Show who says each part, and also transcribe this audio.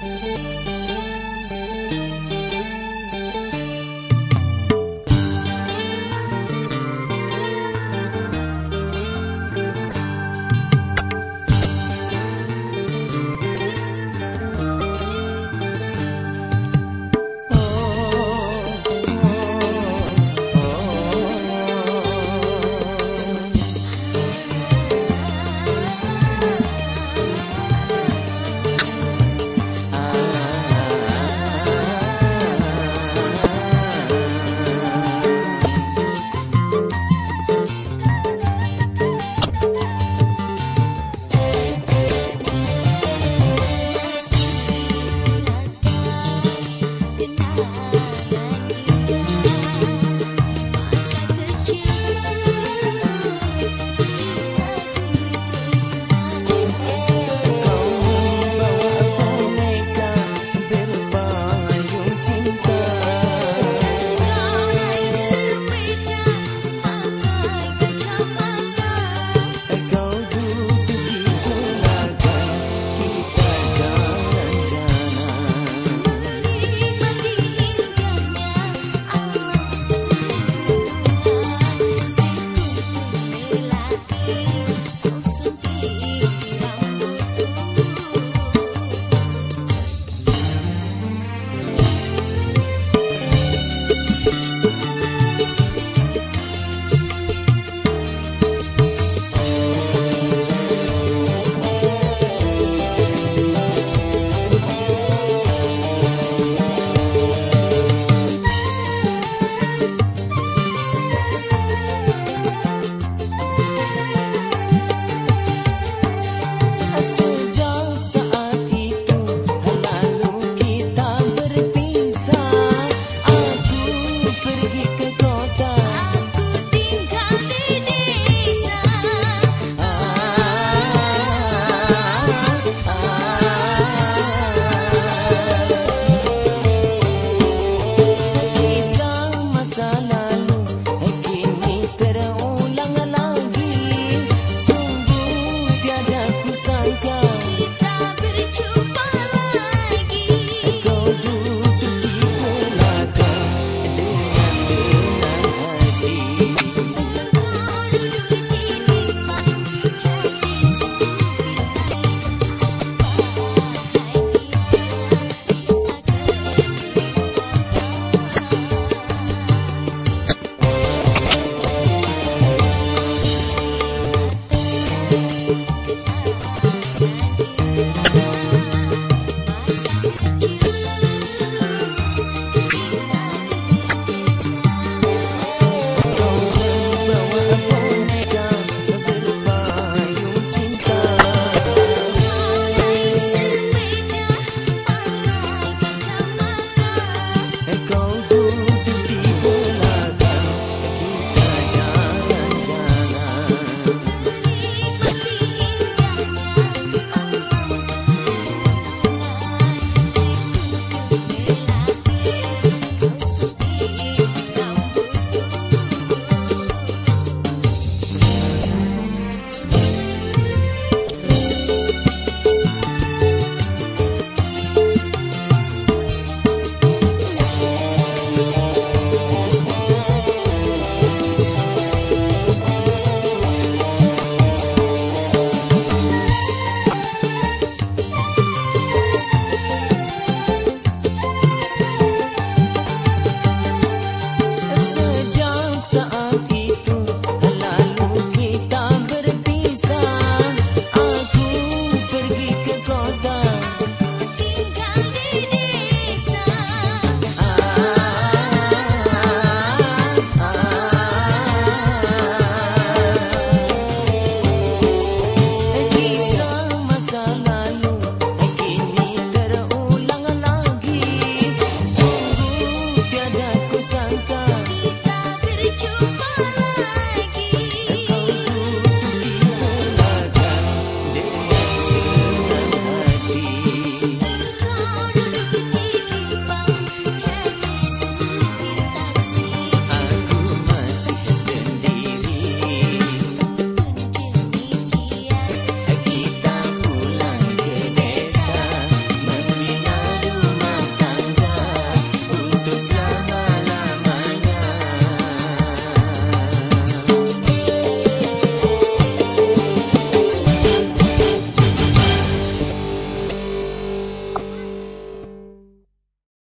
Speaker 1: Música